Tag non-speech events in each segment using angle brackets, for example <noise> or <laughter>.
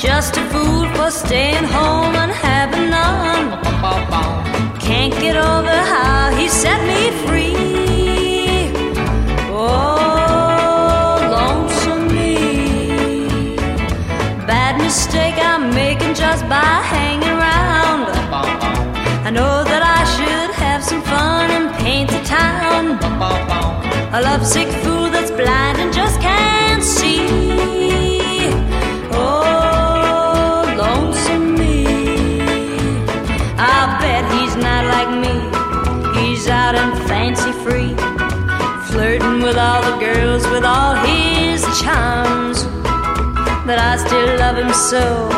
Just a fool for staying home and having none. Can't get over how he set me free. Oh, lonesome me. Bad mistake I'm making just by hanging around. I know that I should have some fun and paint the town. A lovesick fool that's blind and just flirting with all the girls with all his charms. But I still love him so.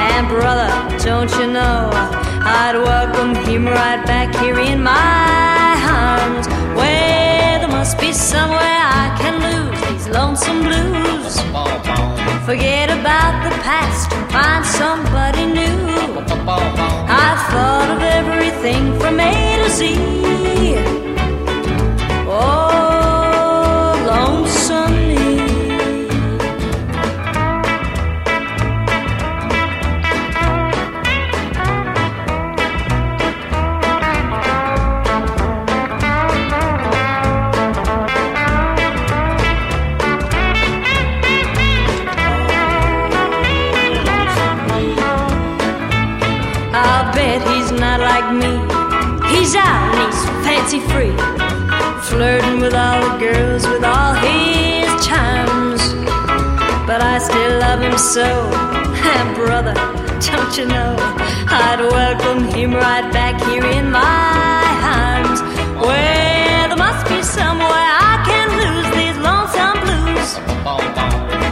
And brother, don't you know, I'd welcome him right back here in my arms. Where there must be somewhere I can lose these lonesome blues. Forget about the past and find somebody new. I've thought of everything from A to Z. fancy free, flirting with all the girls with all his charms. But I still love him so, <laughs> and brother, don't you know? I'd welcome him right back here in my arms, where there must be somewhere I can lose these lonesome blues.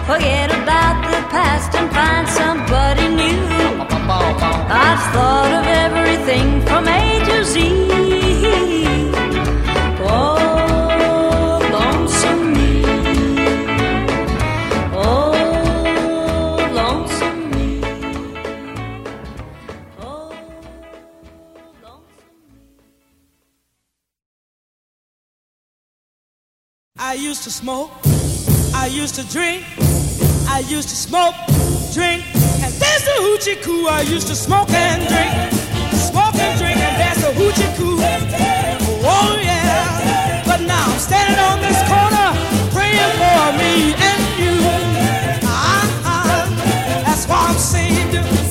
Forget about the past and find somebody new. I've thought of everything from A to Z. used to smoke, I used to drink, I used to smoke, drink, and there's the hoochie coo. I used to smoke and drink, smoke and drink, and there's the hoochie coo. Oh yeah, but now I'm standing on this corner praying for me and you. Ah, that's why I'm saved.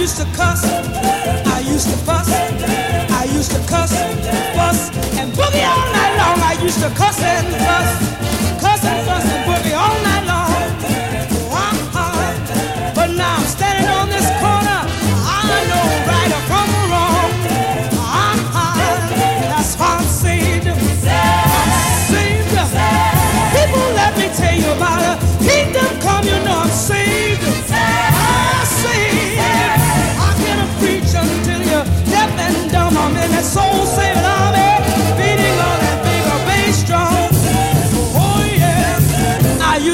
Used to cuss, I used to fuss, I used to cuss, fuss, and boogie all night long. I used to cuss and fuss, cuss and fuss and boogie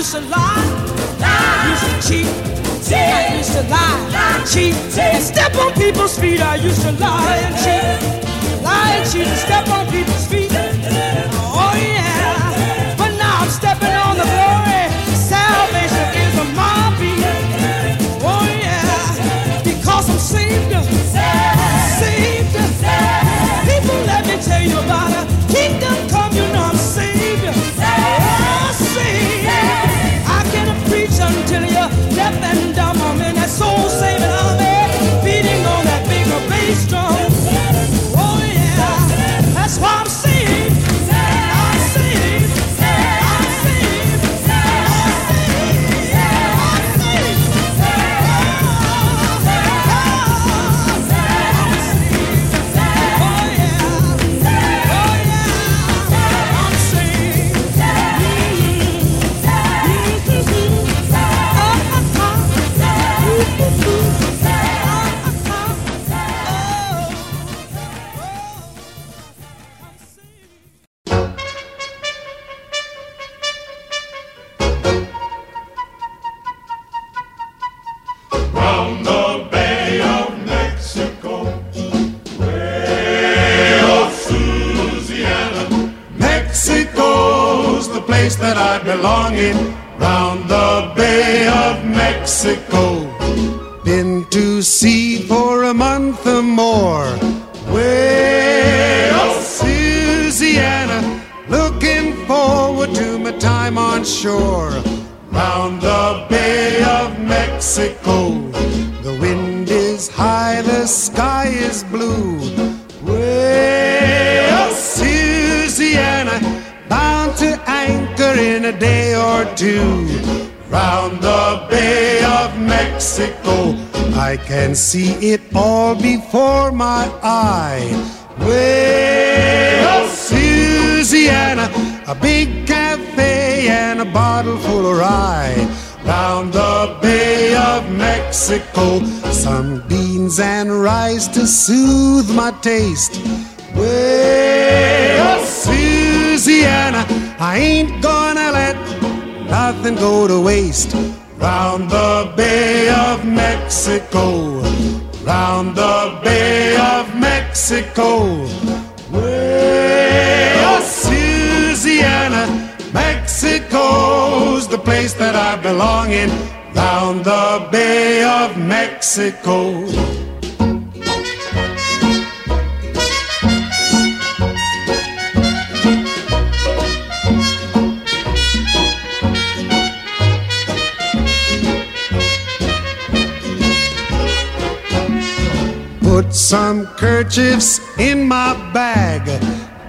used to lie, lie. used to cheat. I used to lie, lie. cheat, and step on people's feet. I used to lie and cheat, lie and cheat, and step on people's feet. Oh yeah, but now I'm stepping on the glory. Salvation is my feet. Oh yeah, because I'm saved, saved. saved. People, let me tell you about a it all before my eye. Well, Louisiana, a big cafe and a bottle full of rye. Round the Bay of Mexico, some beans and rice to soothe my taste. Well, Louisiana, I ain't gonna let nothing go to waste. Round the Bay of Mexico, Mexico. Well, Louisiana, Mexico's the place that I belong in. Round the Bay of Mexico. Some kerchiefs in my bag.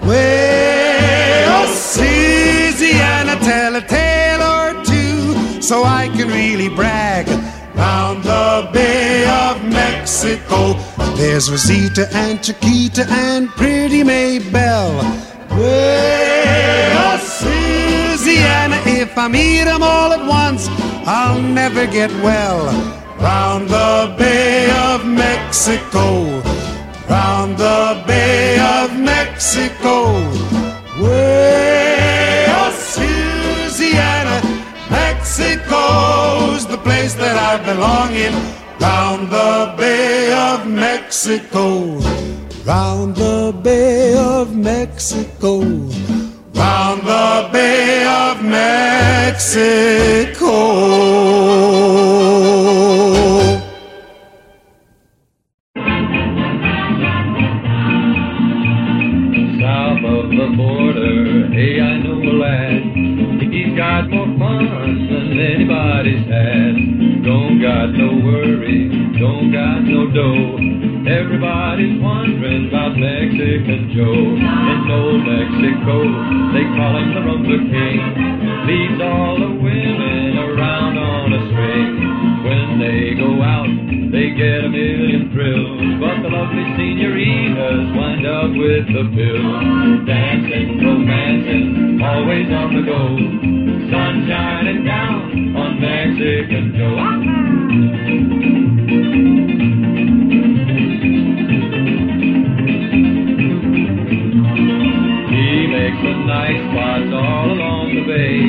Well, Louisiana, tell a tale or two so I can really brag. Round the Bay of Mexico, there's Rosita and Chiquita and pretty Maybelle. Well, Louisiana, if I meet 'em all at once, I'll never get well. Round the Bay of Mexico, round the Bay of Mexico. Well, Louisiana, Mexico's the place that I belong in. Round the Bay of Mexico, round the Bay of Mexico, round the Bay of Mexico. Don't got no dough. Everybody's wondering about Mexican Joe. In old Mexico, they call him the Rumba King. Leads all the women around on a string. When they go out, they get a million thrills. But the lovely senoritas wind up with the bill. Dancing, romancing, always on the go. Sun shining down on Mexican Joe. Bay.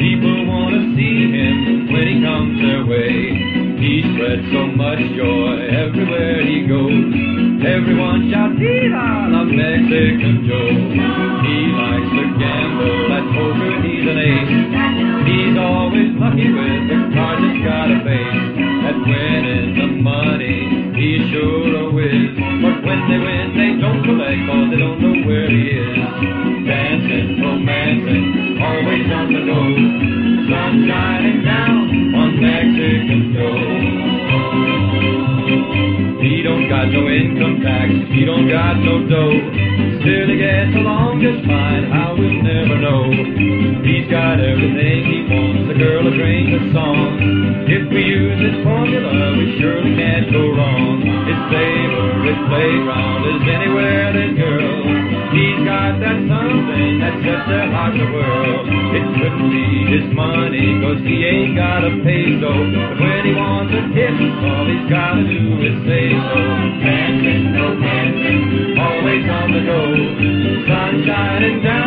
People want to see him when he comes their way. He spreads so much joy everywhere he goes. Everyone shouts, Viva la Mexican Joe. He likes to gamble a. But when he wants a kiss, all he's gotta do is say so. Dancing, no dancing, always on the go. Sun shining down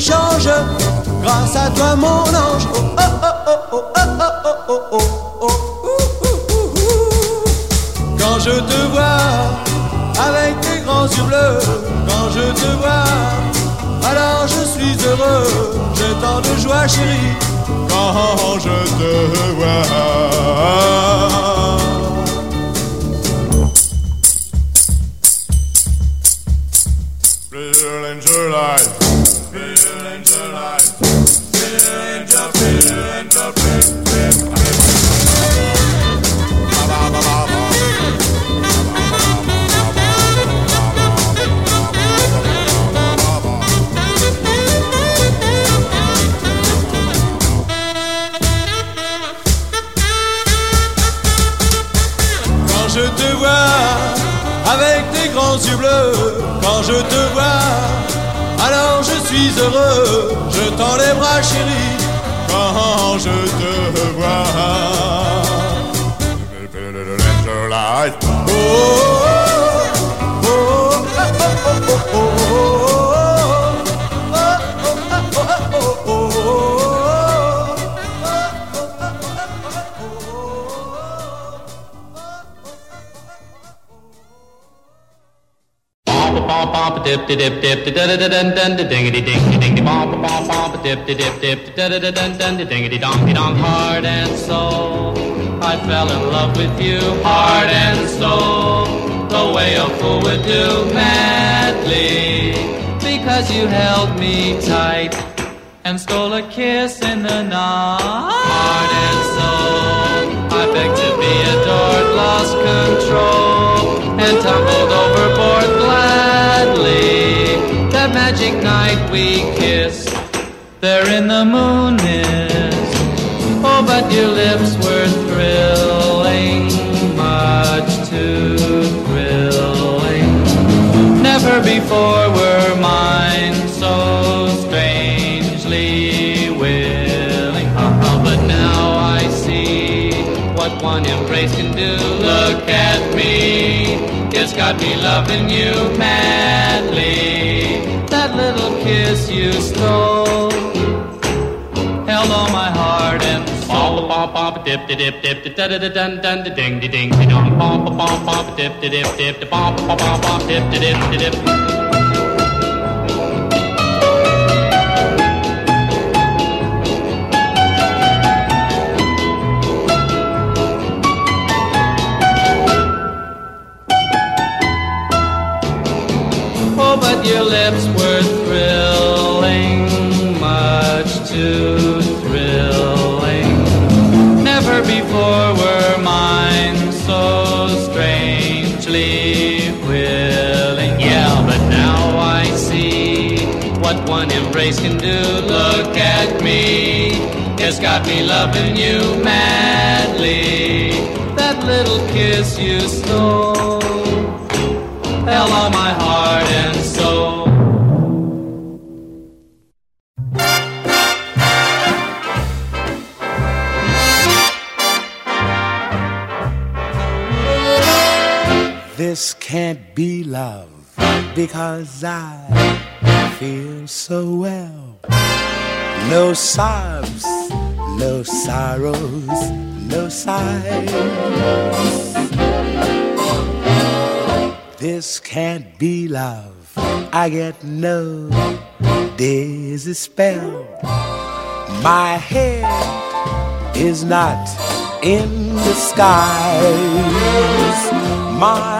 change. Grâce à toi, mon ange. Oh, oh, oh, Quand je te vois avec tes grands yeux bleus, quand je te vois, alors je suis heureux. J'ai tant de joie, chérie, quand je te vois. Quand je te vois, alors je suis heureux. Je tends les bras, chérie, quand je te vois. Oh, oh, bom bom dip dip dip da da da dun dun da dingity ding ding bom bom bom dip dip dip da da da dun dun da dingity dong dong heart and soul. I fell in love with you heart and soul. The way a fool would do madly. Because you held me tight and stole a kiss in the night. Heart and soul I begged to be adored lost control and tumbled overboard gladly. That magic night we kissed, there in the moon. Oh, but your lips were thrilling, much too thrilling. Never before were mine one embrace can do. Look at me, it's got me loving you madly. That little kiss you stole held all my heart and soul. Bop bop dip dip dip dip da da da dun dun da ding ding ding dong. Bop bop bop dip dip dip dip bop bop bop dip dip dip dip. But your lips were thrilling, much too thrilling. Never before were mine so strangely willing. Yeah, but now I see what one embrace can do. Look at me, it's got me loving you madly. That little kiss you stole held on my heart and be love because I feel so well. No sobs, no sorrows, no sighs. This can't be love. I get no dizzy spell. My head is not in the skies. My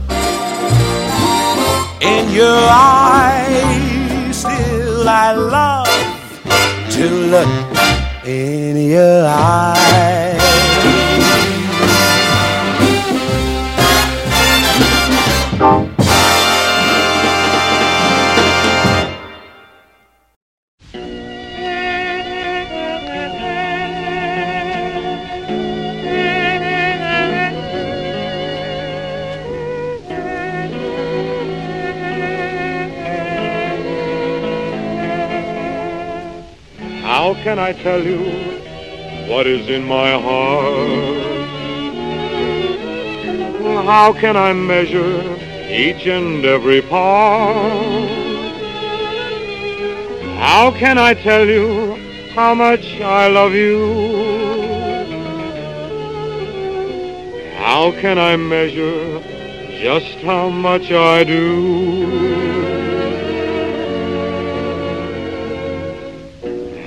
in your eyes. Still, I love to look in your eyes. Can I tell you what is in my heart? How can I measure each and every part? How can I tell you how much I love you? How can I measure just how much I do?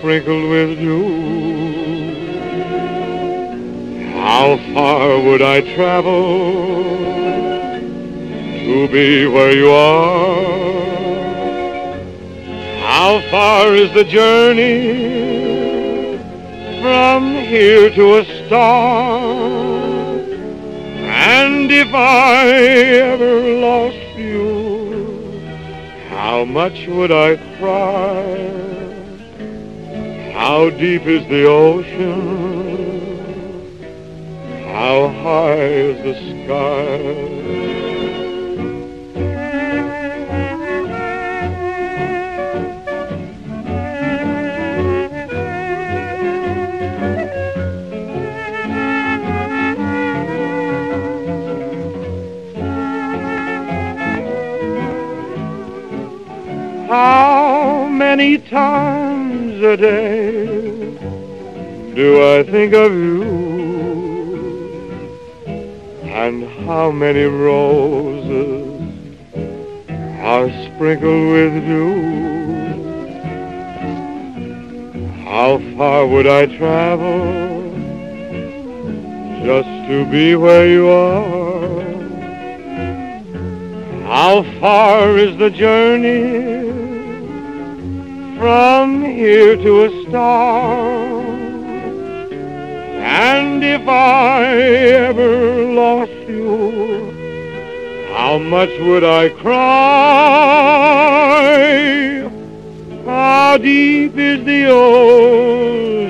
sprinkled with dew? How far would I travel to be where you are? How far is the journey from here to a star? And if I ever lost you, how much would I cry? How deep is the ocean? How high is the sky? How many times a day do I think of you? And how many roses are sprinkled with dew? How far would I travel just to be where you are? How far is the journey from here to a star? And if I ever lost you, how much would I cry? How deep is the ocean?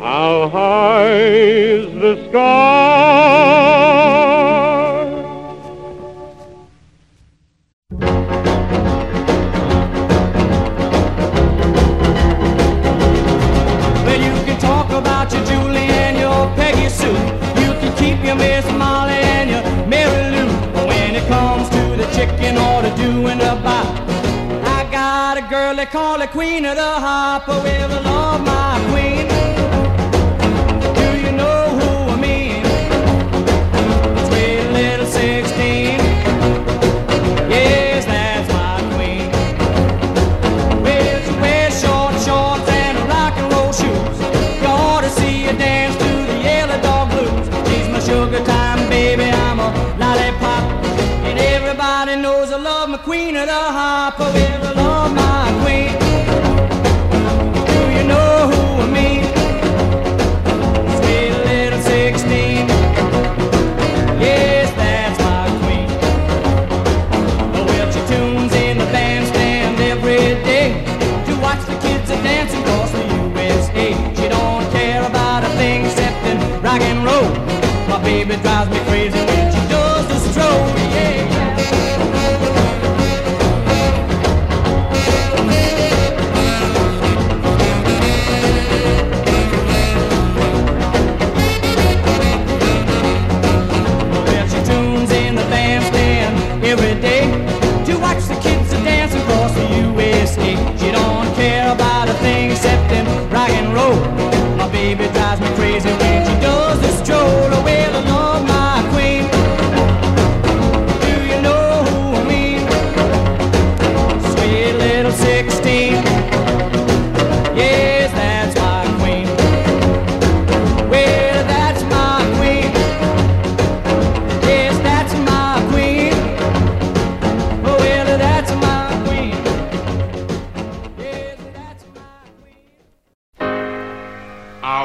How high is the sky.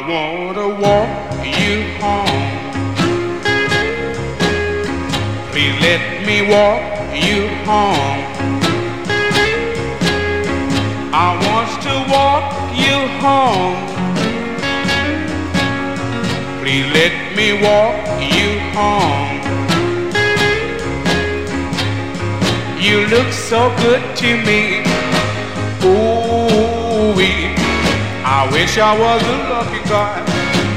I wanna walk you home. Please let me walk you home. I want to walk you home. Please let me walk you home. You look so good to me. I wish I was a lucky guy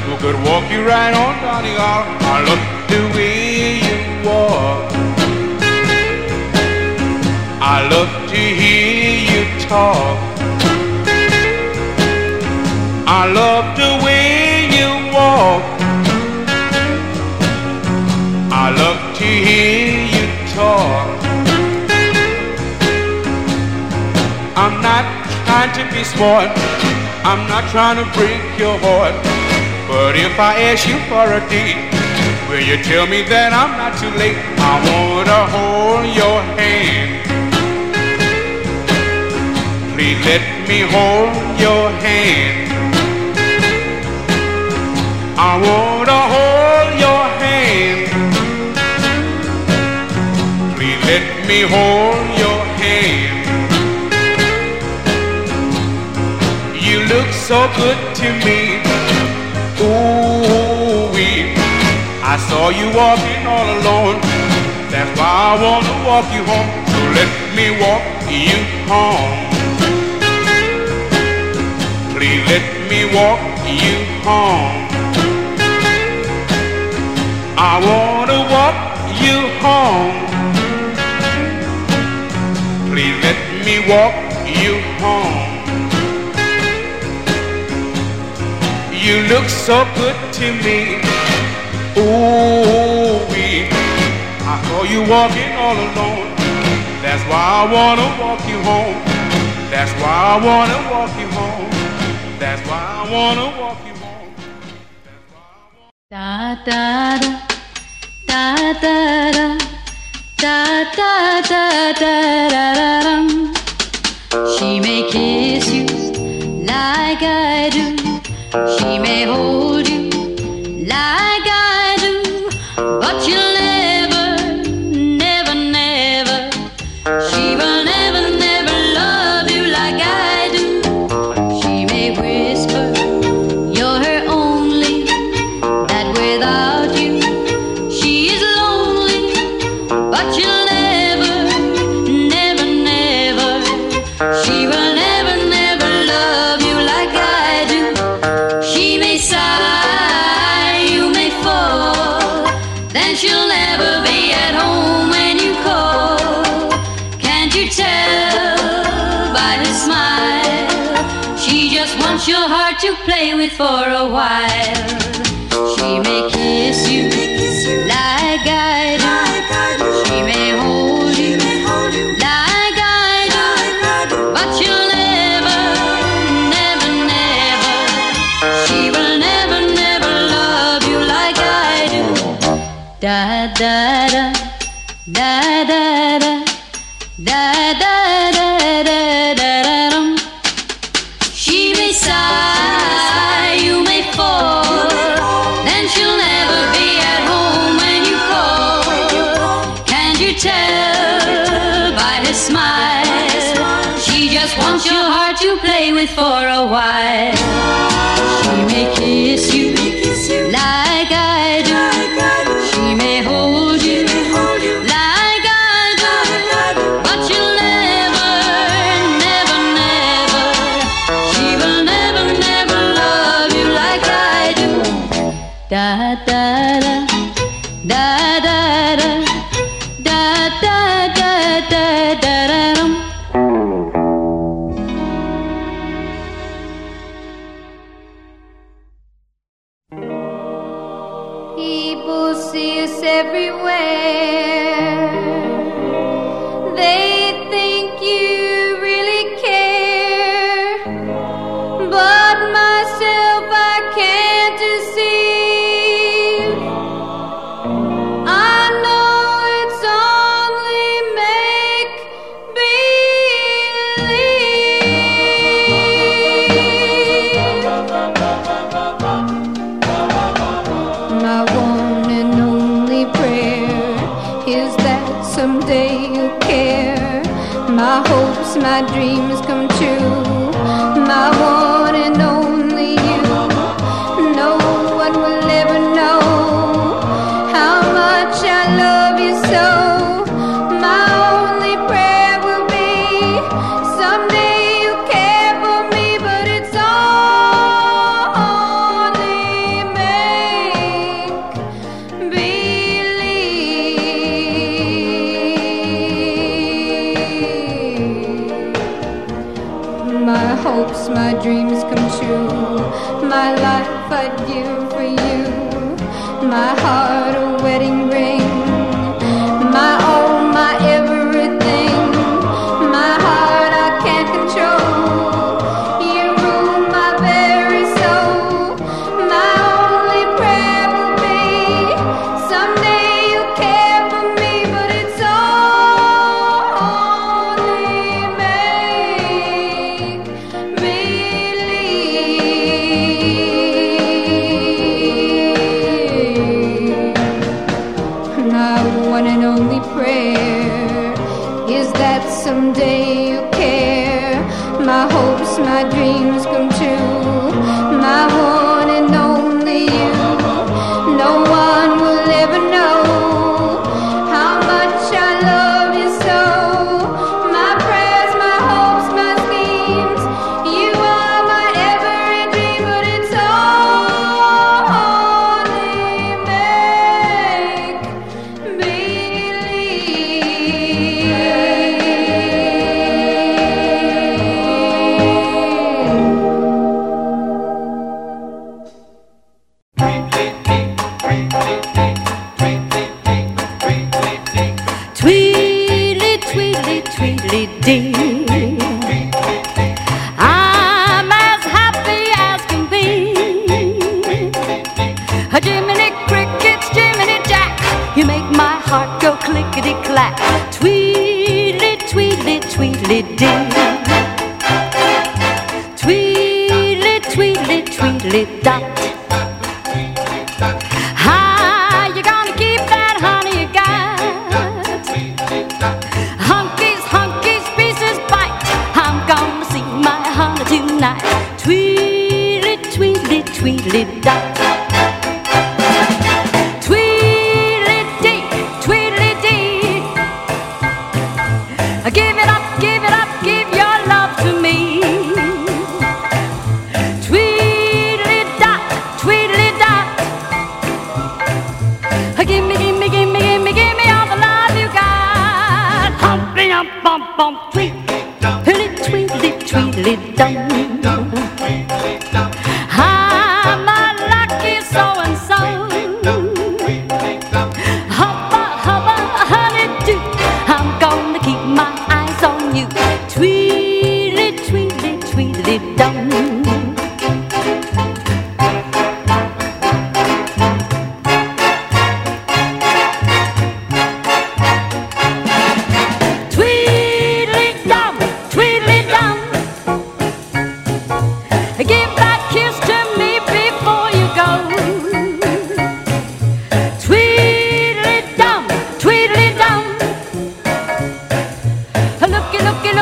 who could walk you right on down the aisle. I love the way you walk. I love to hear you talk. I love the way you walk. I love to hear you talk. I'm not trying to be smart. I'm not trying to break your heart. But if I ask you for a date, will you tell me that I'm not too late? I wanna hold your hand. Please let me hold your hand. I wanna hold your hand. Please let me hold so good to me. Ooh, I saw you walking all alone. That's why I wanna walk you home. So let me walk you home. Please let me walk you home. I wanna walk you home. Please let me walk you home. You look so good to me. Ooh, I saw you walking all alone. That's why I wanna walk you home. That's why I wanna walk you home. That's why I wanna walk you home. Da da da da da da da da da da da da. She may kiss you like I do. 姫を my dream.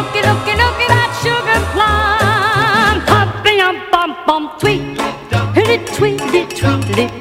looky, looky, looky that sugar plum. Hoppy, um, bum, bum, tweet, tweet, tweet, tweet, tweet.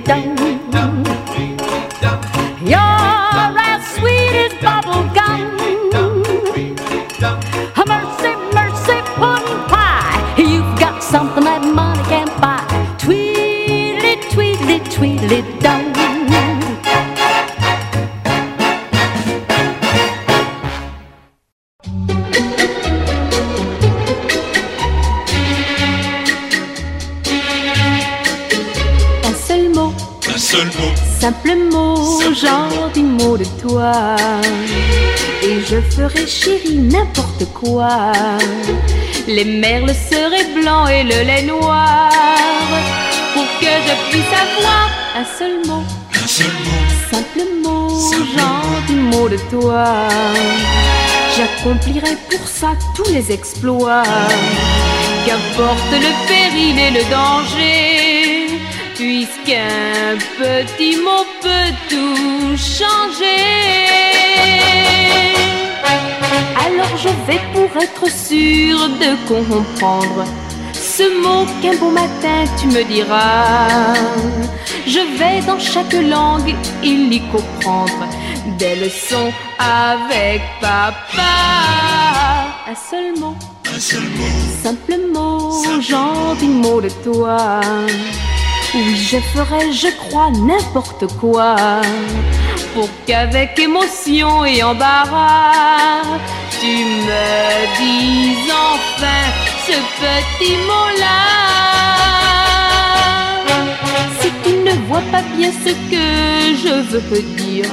Les merles seraient blancs et le lait noir. Pour que je puisse avoir un seul mot, un seul mot, simple mot, gentil mot de toi. J'accomplirai pour ça tous les exploits. Qu'importe le péril et le danger, puisqu'un petit mot peut tout changer. Alors je vais pour être sûr de comprendre ce mot qu'un beau matin tu me diras. Je vais dans chaque langue il y comprendre des leçons avec papa. Un seul mot, un seul mot, simple mot, gentil mot de toi. Oui, je ferai, je crois, n'importe quoi pour qu'avec émotion et embarras, tu me dises enfin ce petit mot-là. Si tu ne vois pas bien ce que je veux dire,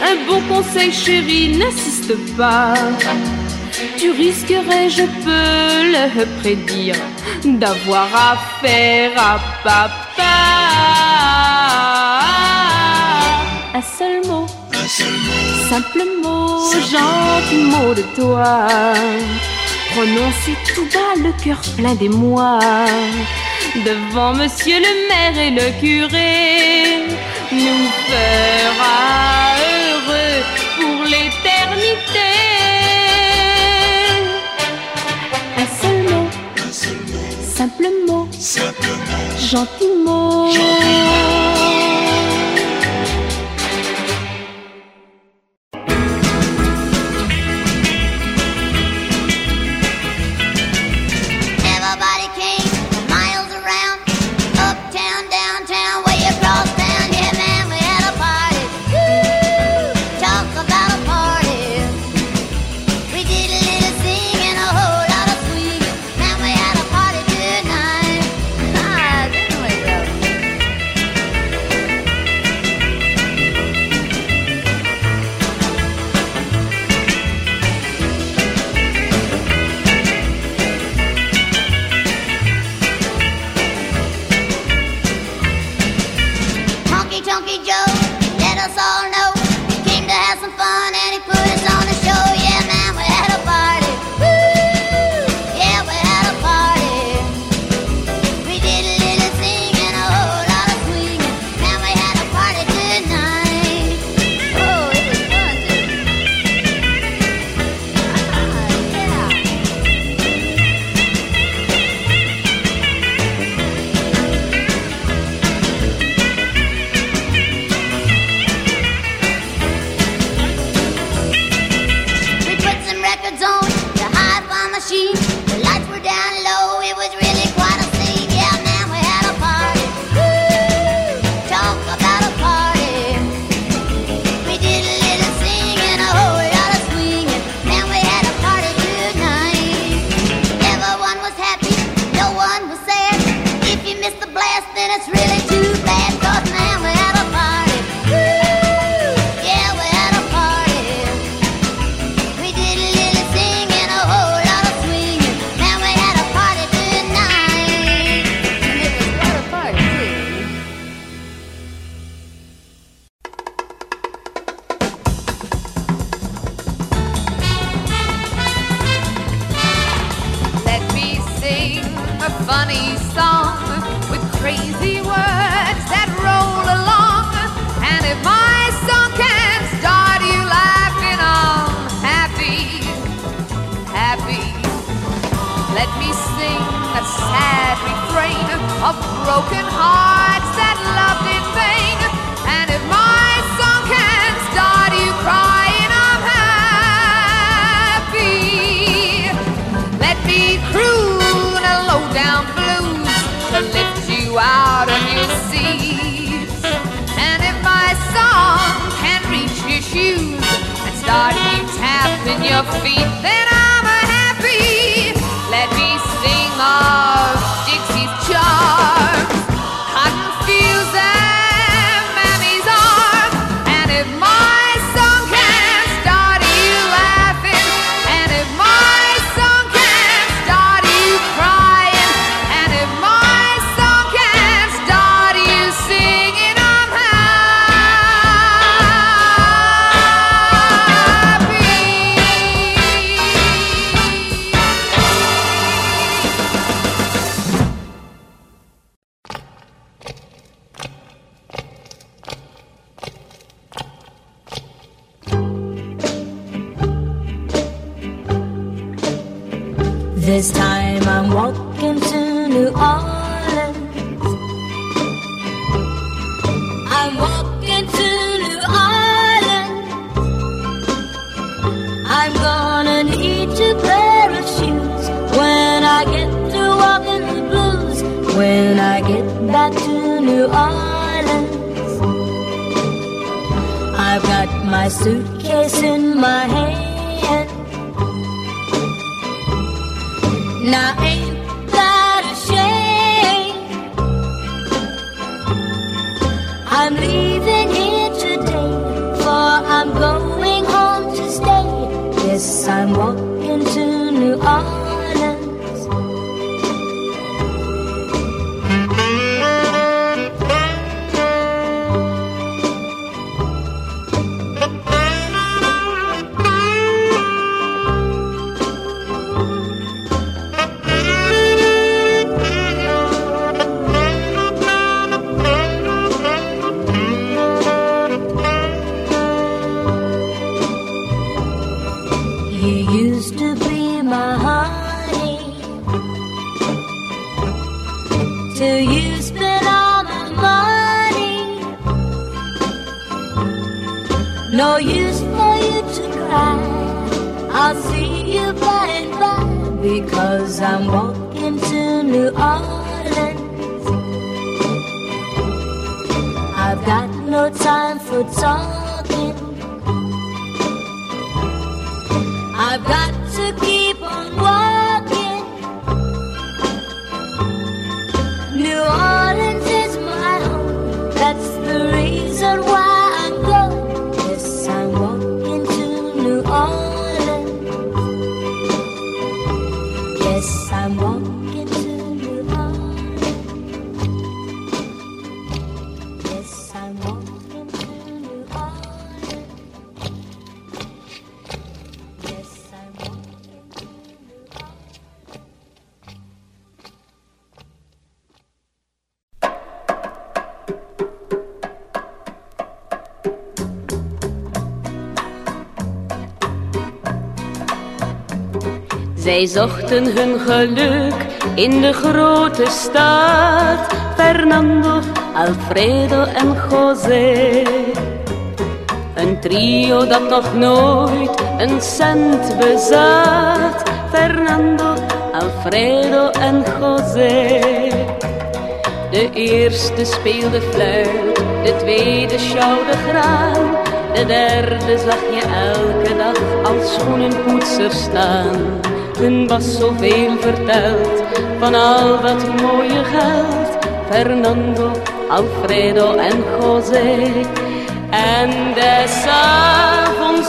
un bon conseil chéri, n'insiste pas. Tu risquerais, je peux le prédire, d'avoir affaire à papa. Un seul mot, un seul mot, simple mot, gentil mot de toi. Prononcé tout bas, le cœur plein d'émoi. Devant monsieur le maire et le curé, nous fera heureux pour l'éternité. Un seul mot, un seul mot, simple mot, simple mot, gentil mot. na Zij zochten hun geluk in de grote stad, Fernando, Alfredo en José. Een trio dat nog nooit een cent bezat, Fernando, Alfredo en José. De eerste speelde fluit, de tweede sjouwde graan, de derde zag je elke dag als schoenenpoetser staan. Hun was zoveel verteld van al dat mooie geld. Fernando, Alfredo en José. En des avonds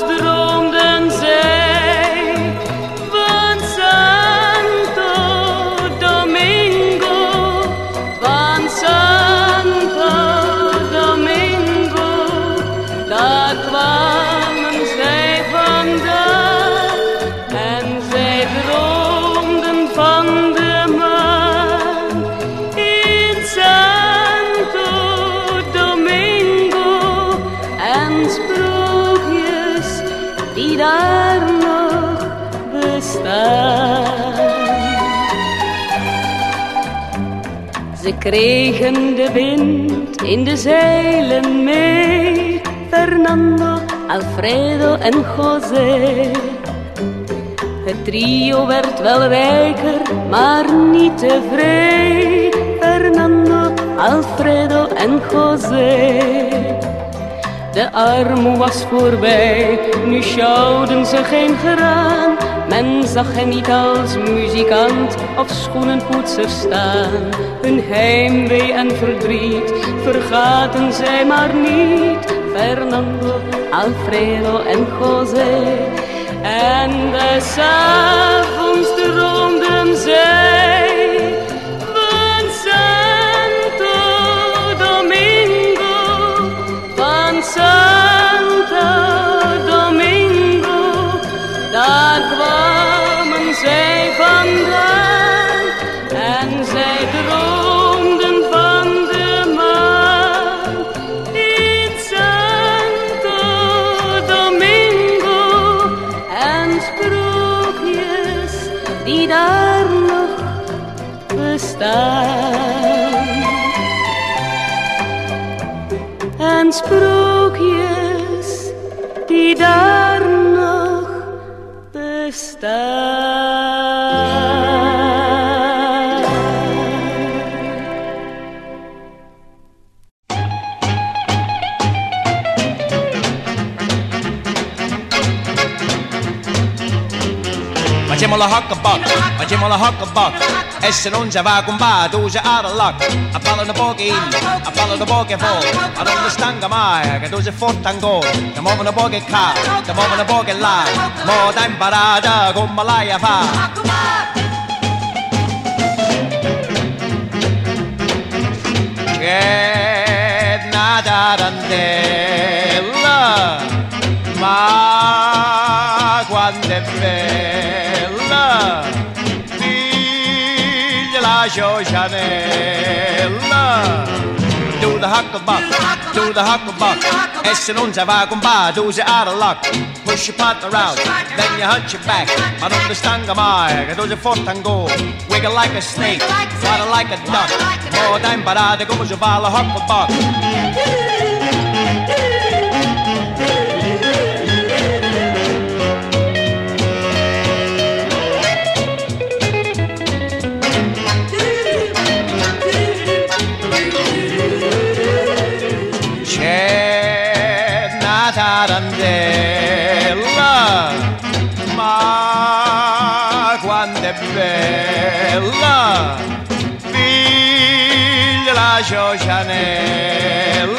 kregen de wind in de zeilen mee. Fernando, Alfredo en José. Het trio werd wel rijker, maar niet tevreden. Fernando, Alfredo en José. De armoe was voorbij, nu sjouwden ze geen graan. Men zag hen niet als muzikant of schoenenpoetser staan. Hun heimwee en verdriet vergaten zij maar niet. Fernando, Alfredo en José. En des avonds droomden zij zij vandaan en zij droomden van de maan in Santo Domingo en sprookjes die daar nog bestaan. En sprookjes Raji la hokkabok. Essin E se non vaan kun paa, tuu se aadallak. A palo pochi poki, a palo no poki fo. A don no stanga mai, che tu se forte ancora Ja momo no poki ka, ja momo no poki la. Mo da parada, kun mä laia faa. Get nada dantella, ma quando è bella. Figlia la ciocianella Do the hucklebuck, do the hucklebuck E se non si va con va, tu sei out of luck. Push your partner out, then you hunch your back. Ma non ti stanca mai, che tu sei forte ancora Wiggle like a snake, flutter like a duck. Mo t'hai imparato come si fa la figlia la ciocianella.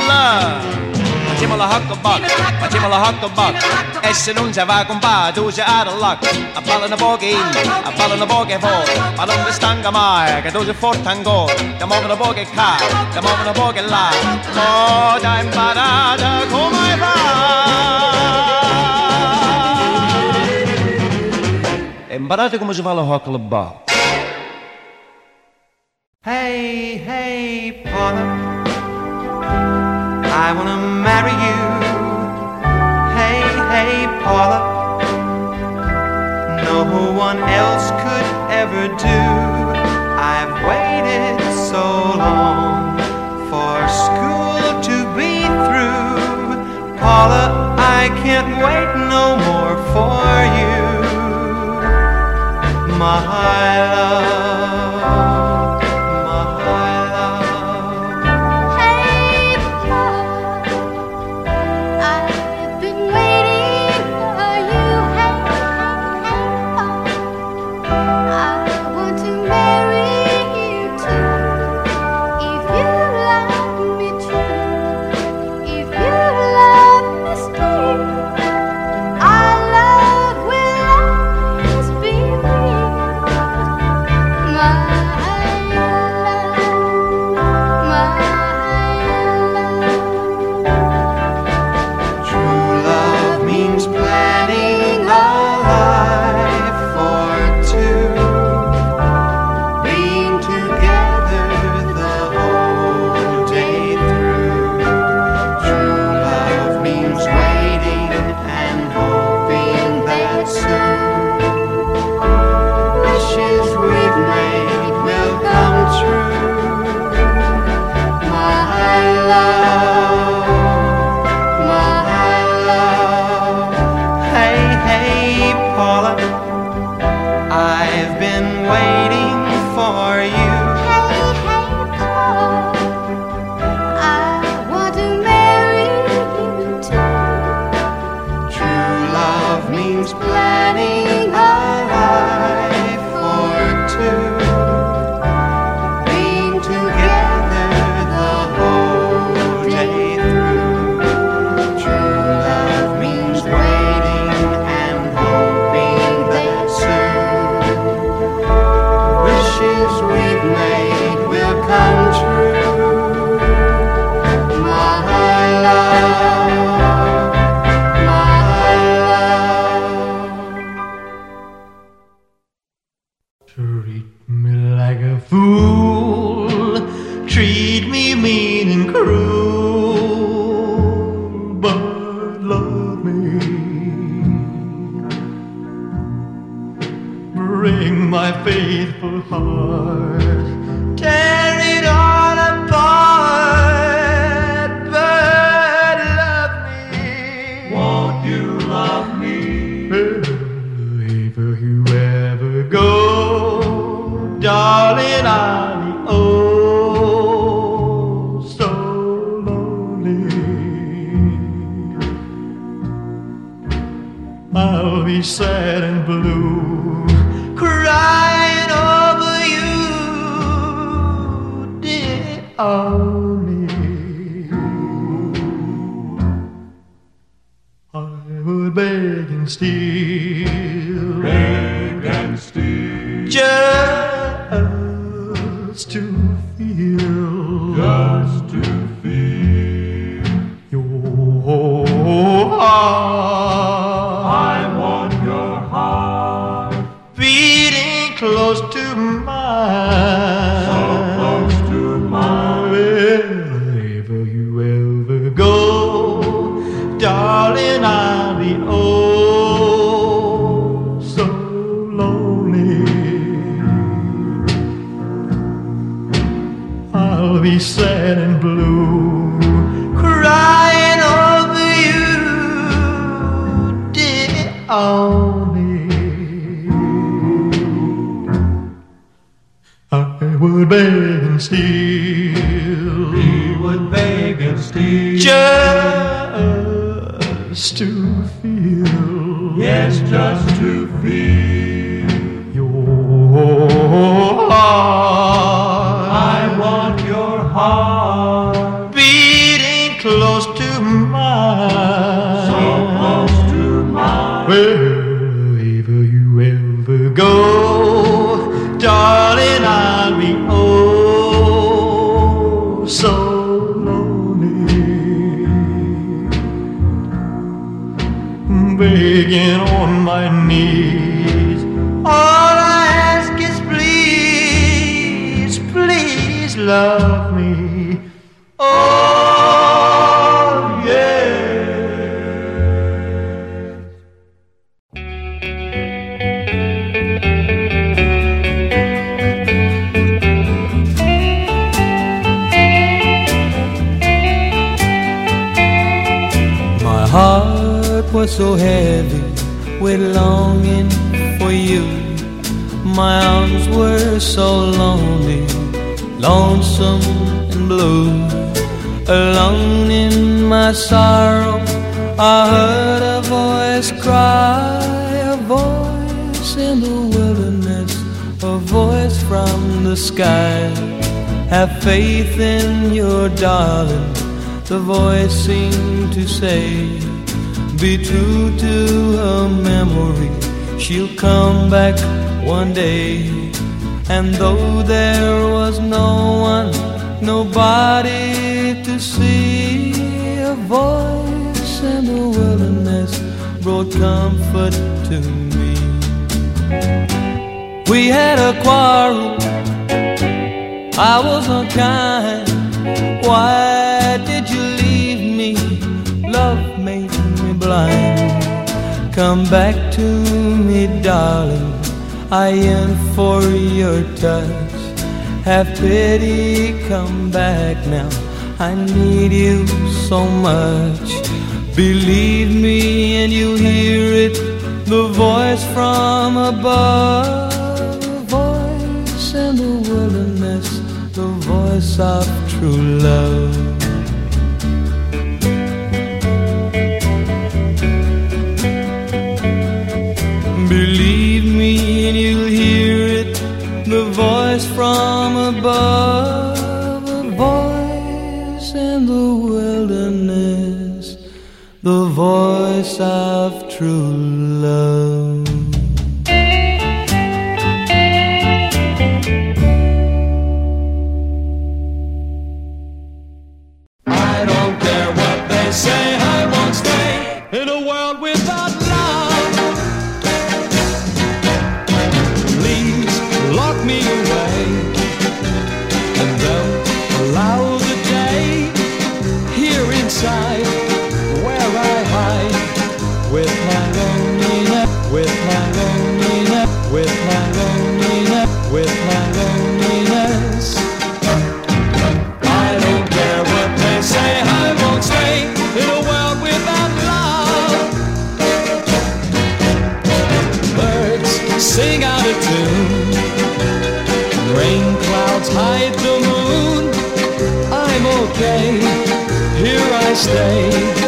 Facciamo la hucklebuck, facciamo la hucklebuck E se non si va con pa, tu sei out of luck. A ballano pochi in, a ballano pochi fuori. Ma non ti stanca mai, che tu sei forte ancora. Ti muovono pochi qua, ti muovono pochi là. Mo t'hai imparata come fa imparate come si fa la hucklebuck Hey, hey, Paula, I wanna marry you. Hey, hey, Paula, no one else could ever do. I've waited so long for school to be through. Paula, I can't wait no more for you, my love. Yes, just to feel. My sorrow, I heard a voice cry, a voice in the wilderness, a voice from the sky. Have faith in your darling, the voice seemed to say. Be true to her memory, she'll come back one day. And though there was no one, nobody voice in the wilderness brought comfort to me. We had a quarrel, I was unkind. Why did you leave me? Love made me blind. Come back to me, darling. I yearn for your touch. Have pity, come back now. I need you so much. Believe me, and you hear it the voice from above. The voice in the wilderness, the voice of true love. Of true stay.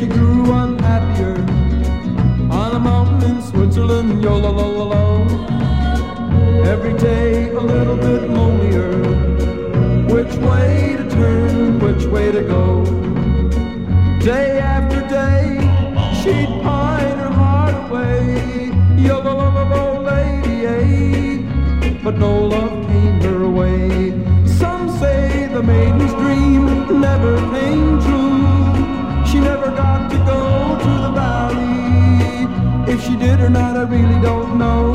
she grew unhappier on a mountain in Switzerland. Yolo, lo, lo, lo. Every day a little bit lonelier. Which way to turn? Which way to go? Day after day, she'd pine her heart away. Yolo, lo, lo, lo, lady, eh? But no love came her way. Some say the maiden's dream never came true. If she did or not, I really don't know.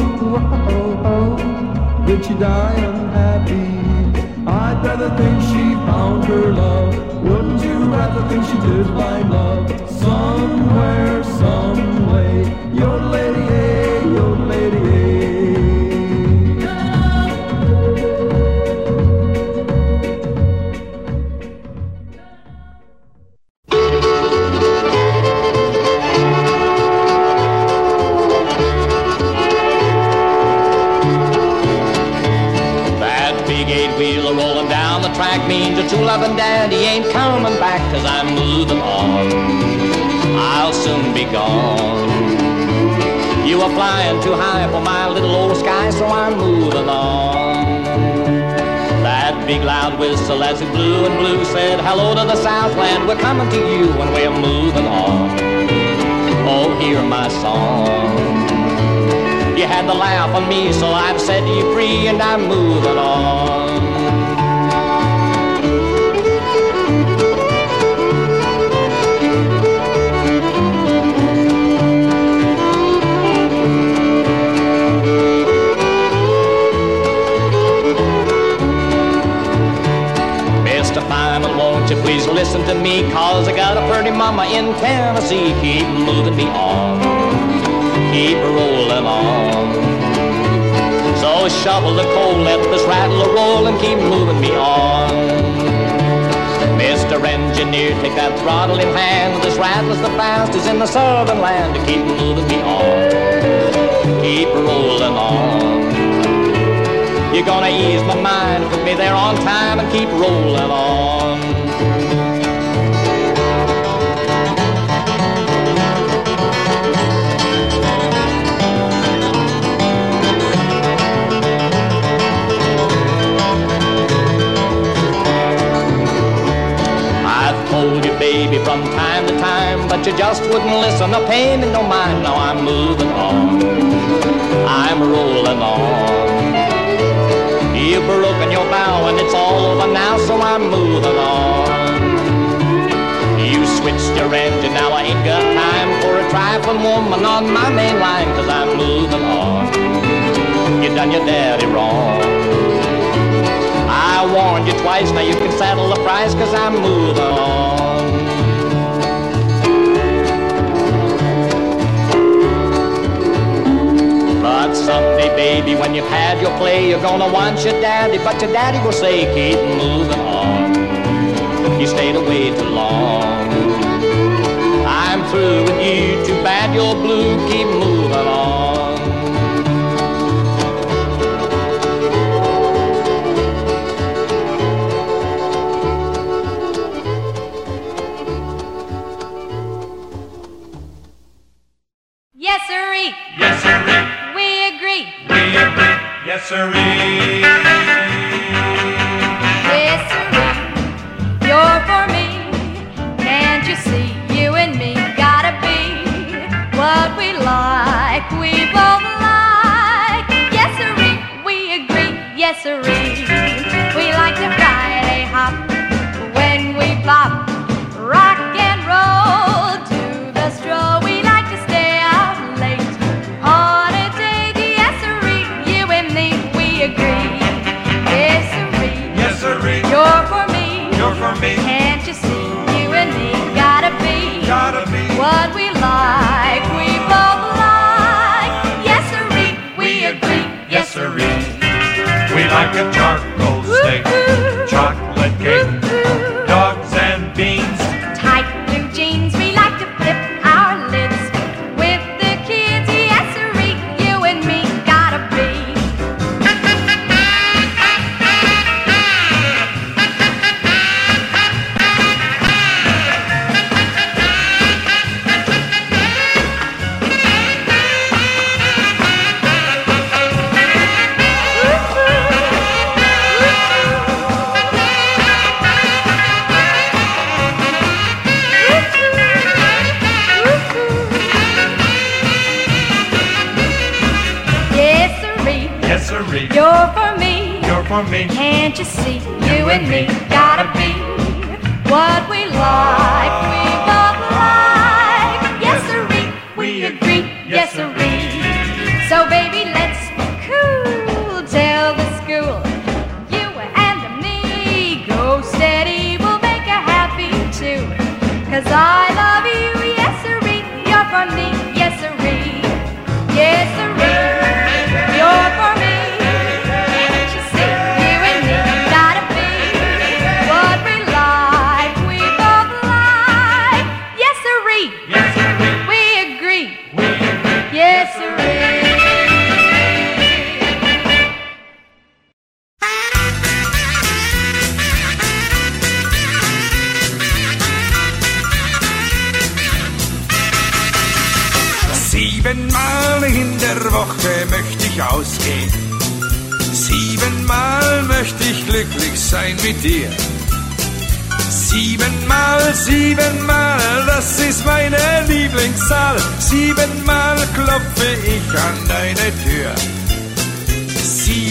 Oh, oh, did she die unhappy? I'd rather think she found her love. Wouldn't you rather think she did find love? Somewhere, some way, your lady as it blew and blew said, hello to the Southland, we're coming to you and we're moving on. Oh, hear my song. You had the laugh on me, so I've said to you free and I'm moving on. Listen to me, cause I got a pretty mama in Tennessee. Keep moving me on, keep rolling on. So shovel the coal, let this rattle a roll and keep moving me on. Mr. Engineer, take that throttle in hand. This rattle's the fastest in the southern land. Keep moving me on, keep rolling on. You're gonna ease my mind, put me there on time, and keep rolling on. You just wouldn't listen. No pain in no mind. Now I'm moving on. I'm rolling on. You've broken your vow and it's all over now, so I'm moving on. You switched your engine, now I ain't got time for a trifling woman on my main line, cause I'm moving on. You done your daddy wrong. I warned you twice, now you can settle the price, cause I'm moving on. Someday, baby, when you've had your play, you're gonna want your daddy, but your daddy will say, keep moving on. You stayed away too long. I'm through with you, too bad you're blue, keep moving on.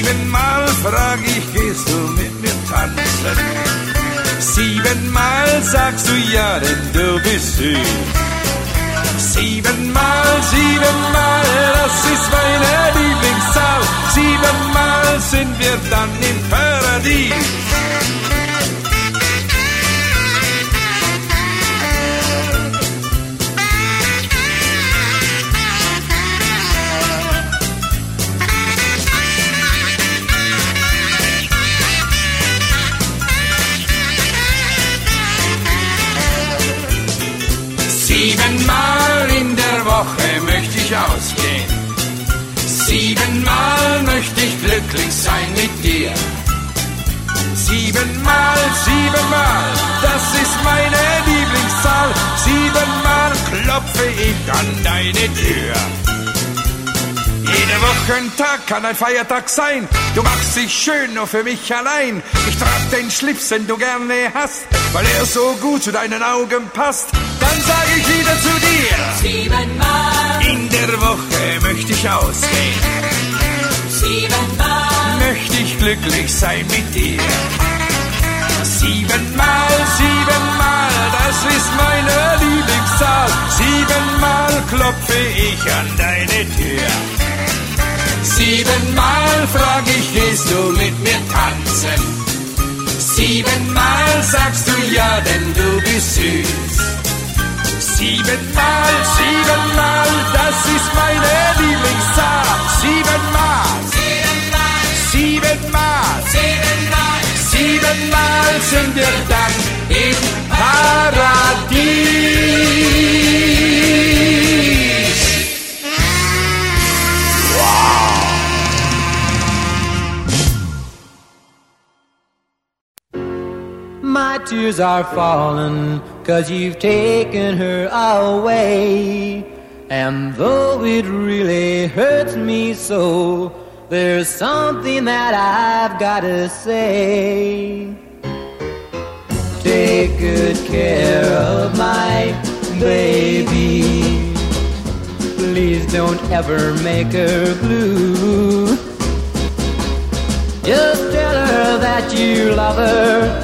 Siebenmal frag ich, gehst du mit mir tanzen? Siebenmal sagst du ja, denn du bist süß. Siebenmal, siebenmal, das ist meine Lieblingszahl. Siebenmal sind wir dann im Paradies. ich glücklich sein mit dir. Siebenmal, siebenmal, das ist meine Lieblingszahl. Siebenmal klopfe ich an deine Tür. Jeder Wochentag kann ein Feiertag sein. Du machst dich schön nur für mich allein. Ich trag den Schlips, den du gerne hast, weil er so gut zu deinen Augen passt. Dann sag ich wieder zu dir: Siebenmal. In der Woche möchte ich ausgehen siebenmal, Möchte ich glücklich sein mit dir. Siebenmal, siebenmal, das ist meine Lieblingszahl. Siebenmal klopfe ich an deine Tür. Siebenmal frag ich, gehst du mit mir tanzen? Siebenmal sagst du ja, denn du bist süß. Siebenmal, siebenmal, das ist meine Lieblingszahl. Siebenmal, siebenmal, siebenmal, siebenmal sind wir dann im Paradies. Tears are falling, cause you've taken her away. And though it really hurts me so, there's something that I've gotta say. Take good care of my baby. Please don't ever make her blue. Just tell her that you love her.